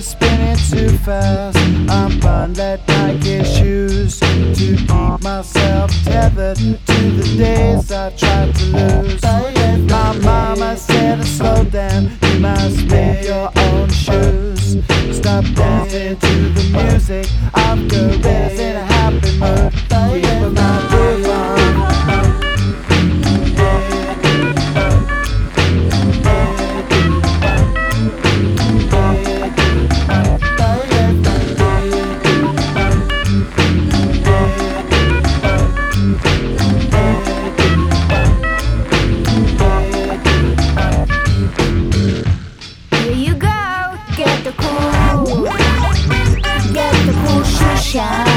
fast. I'm bundled Nike shoes to keep myself tethered to the days I tried to lose. My mama said, to slow down, you must make your own shoes. Stop dancing to the music of Gorillaz in a happy mood. Keep my groove 샤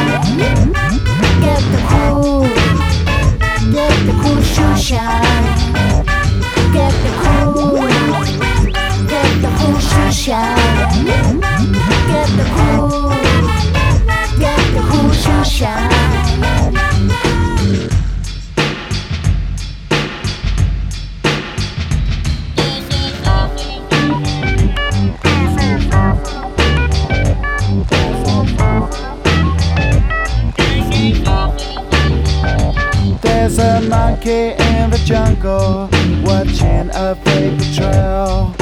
A monkey in the jungle watching a fake betrayal.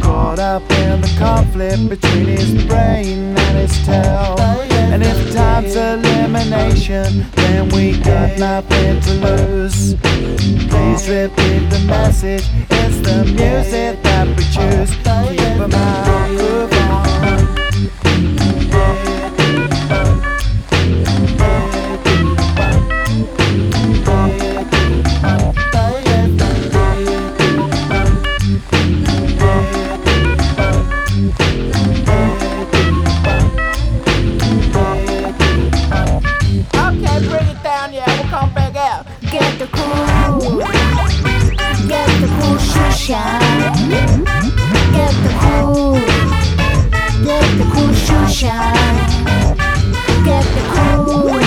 Caught up in the conflict between his brain and his tail. And if time's elimination, then we got nothing to lose. Please repeat the message. It's the music that we choose. Cool, get the cool shine. Get the cool, get the cool shine. Get the cool,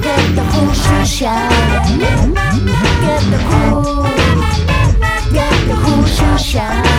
get the cool shine. Get the cool, get the cool shoe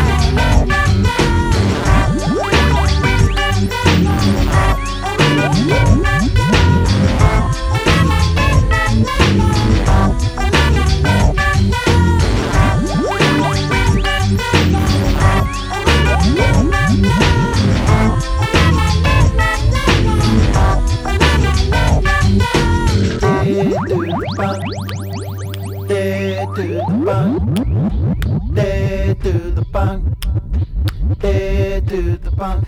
They do the bunk. They do the bunk. They do the bunk.